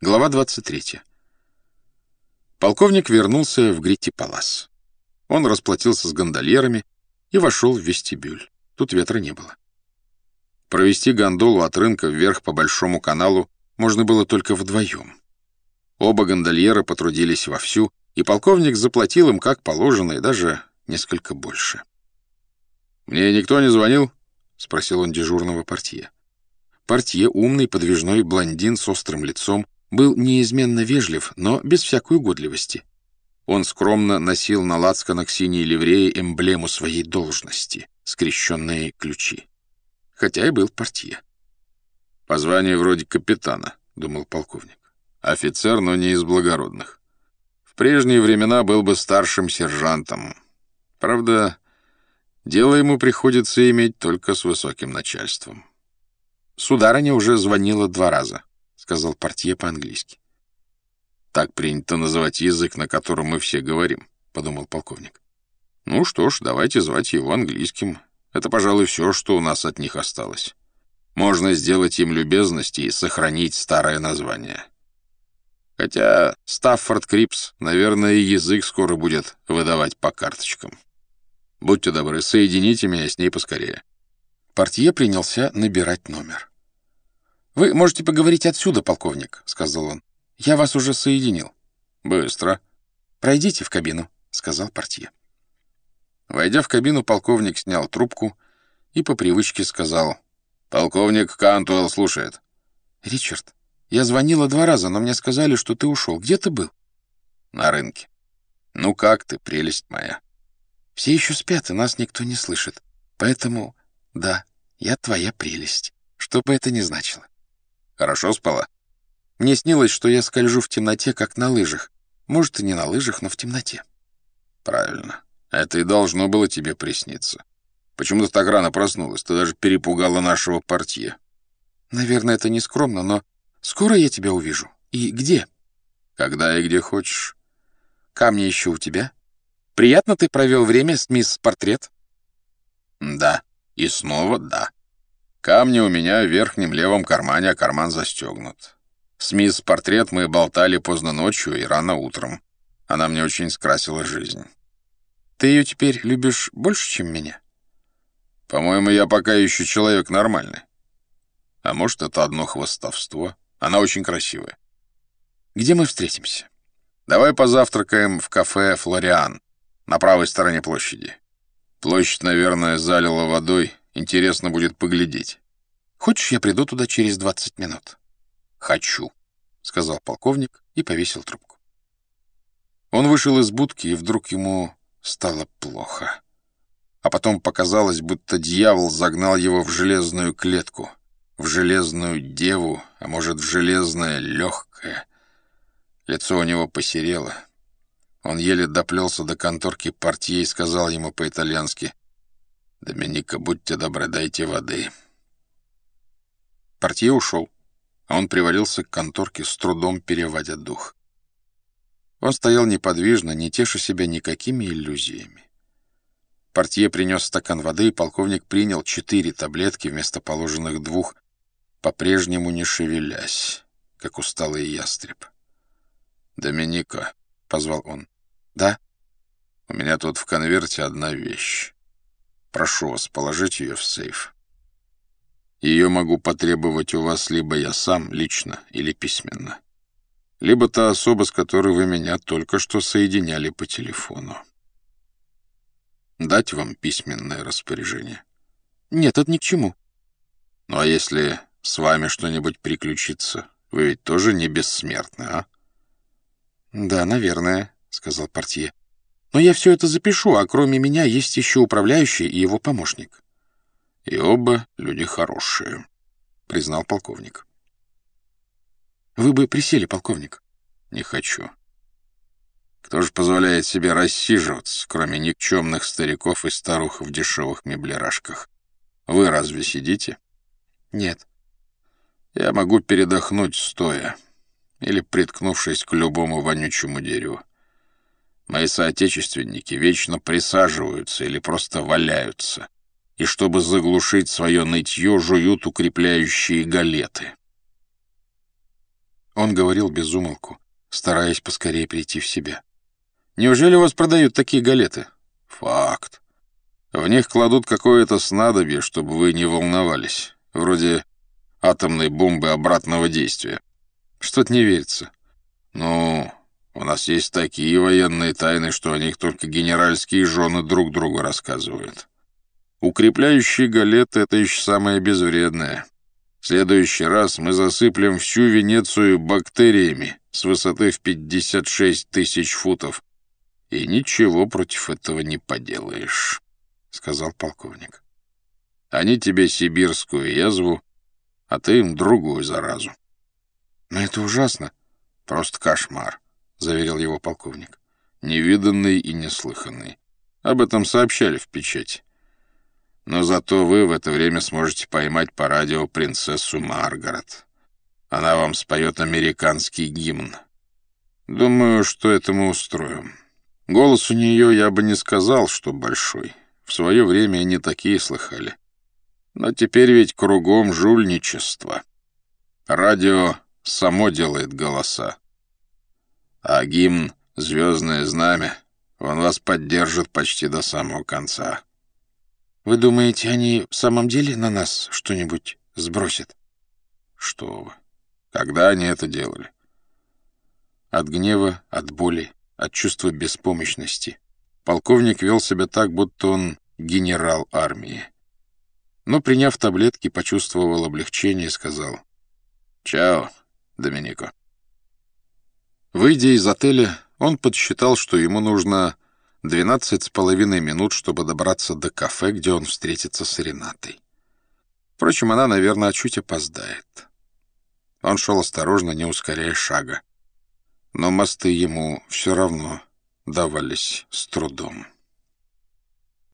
Глава 23. Полковник вернулся в Грити-Палас. Он расплатился с гондольерами и вошел в вестибюль. Тут ветра не было. Провести гондолу от рынка вверх по Большому каналу можно было только вдвоем. Оба гондольера потрудились вовсю, и полковник заплатил им как положено и даже несколько больше. «Мне никто не звонил?» — спросил он дежурного портье. Портье, умный, подвижной блондин с острым лицом, был неизменно вежлив, но без всякой угодливости. Он скромно носил на лацканах синей ливреи эмблему своей должности — скрещенные ключи. Хотя и был портье. «По званию вроде капитана», — думал полковник. «Офицер, но не из благородных. В прежние времена был бы старшим сержантом. Правда, дело ему приходится иметь только с высоким начальством». «Сударыня уже звонила два раза», сказал портье по-английски. «Так принято называть язык, на котором мы все говорим», — подумал полковник. «Ну что ж, давайте звать его английским. Это, пожалуй, все, что у нас от них осталось. Можно сделать им любезности и сохранить старое название. Хотя Стаффорд Крипс, наверное, язык скоро будет выдавать по карточкам. Будьте добры, соедините меня с ней поскорее». Портье принялся набирать номер. «Вы можете поговорить отсюда, полковник», — сказал он. «Я вас уже соединил». «Быстро». «Пройдите в кабину», — сказал портье. Войдя в кабину, полковник снял трубку и по привычке сказал. «Полковник Кантуэлл слушает». «Ричард, я звонила два раза, но мне сказали, что ты ушел. Где ты был?» «На рынке». «Ну как ты, прелесть моя?» «Все еще спят, и нас никто не слышит. Поэтому, да, я твоя прелесть, что бы это ни значило». Хорошо спала? Мне снилось, что я скольжу в темноте, как на лыжах. Может, и не на лыжах, но в темноте. Правильно. Это и должно было тебе присниться. Почему ты так рано проснулась? Ты даже перепугала нашего портье. Наверное, это не скромно, но скоро я тебя увижу. И где? Когда и где хочешь. Камни еще у тебя? Приятно ты провел время с мисс Портрет? Да. И снова да. Камни у меня в верхнем левом кармане, а карман застегнут. С мисс Портрет мы болтали поздно ночью и рано утром. Она мне очень скрасила жизнь. Ты ее теперь любишь больше, чем меня? По-моему, я пока еще человек нормальный. А может, это одно хвостовство. Она очень красивая. Где мы встретимся? Давай позавтракаем в кафе «Флориан» на правой стороне площади. Площадь, наверное, залила водой, Интересно будет поглядеть. Хочешь, я приду туда через двадцать минут? Хочу, — сказал полковник и повесил трубку. Он вышел из будки, и вдруг ему стало плохо. А потом показалось, будто дьявол загнал его в железную клетку, в железную деву, а может, в железное легкое. Лицо у него посерело. Он еле доплелся до конторки портье и сказал ему по-итальянски «Доминика, будьте добры, дайте воды». Портье ушел, а он привалился к конторке, с трудом переводя дух. Он стоял неподвижно, не теша себя никакими иллюзиями. Портье принес стакан воды, и полковник принял четыре таблетки вместо положенных двух, по-прежнему не шевелясь, как усталый ястреб. «Доминика», — позвал он. «Да?» «У меня тут в конверте одна вещь. Прошу вас, положить ее в сейф. Ее могу потребовать у вас либо я сам, лично, или письменно. Либо та особа, с которой вы меня только что соединяли по телефону. Дать вам письменное распоряжение? Нет, это ни к чему. Ну а если с вами что-нибудь приключится, вы ведь тоже не бессмертны, а? Да, наверное, — сказал портье. Но я все это запишу, а кроме меня есть еще управляющий и его помощник. — И оба люди хорошие, — признал полковник. — Вы бы присели, полковник. — Не хочу. Кто же позволяет себе рассиживаться, кроме никчемных стариков и старух в дешевых меблерашках? Вы разве сидите? — Нет. Я могу передохнуть стоя или приткнувшись к любому вонючему дереву. Мои соотечественники вечно присаживаются или просто валяются, и чтобы заглушить свое нытье, жуют укрепляющие галеты. Он говорил без умолку, стараясь поскорее прийти в себя. «Неужели у вас продают такие галеты?» «Факт. В них кладут какое-то снадобье, чтобы вы не волновались, вроде атомной бомбы обратного действия. Что-то не верится. Ну, у нас есть такие военные тайны, что о них только генеральские жены друг другу рассказывают. Укрепляющие галеты — это еще самое безвредное. В следующий раз мы засыплем всю Венецию бактериями с высоты в 56 тысяч футов. И ничего против этого не поделаешь, — сказал полковник. Они тебе сибирскую язву, а ты им другую заразу. Но это ужасно. Просто кошмар, — заверил его полковник. Невиданный и неслыханный. Об этом сообщали в печати. Но зато вы в это время сможете поймать по радио принцессу Маргарет. Она вам споет американский гимн. Думаю, что это мы устроим. Голос у нее я бы не сказал, что большой. В свое время они такие слыхали. Но теперь ведь кругом жульничество. Радио само делает голоса. А гимн «Звездное знамя» он вас поддержит почти до самого конца. Вы думаете, они в самом деле на нас что-нибудь сбросят? Что вы. Когда они это делали? От гнева, от боли, от чувства беспомощности. Полковник вел себя так, будто он генерал армии. Но, приняв таблетки, почувствовал облегчение и сказал «Чао, Доминико». Выйдя из отеля, он подсчитал, что ему нужно Двенадцать с половиной минут, чтобы добраться до кафе, где он встретится с Ренатой. Впрочем, она, наверное, чуть опоздает. Он шел осторожно, не ускоряя шага. Но мосты ему все равно давались с трудом.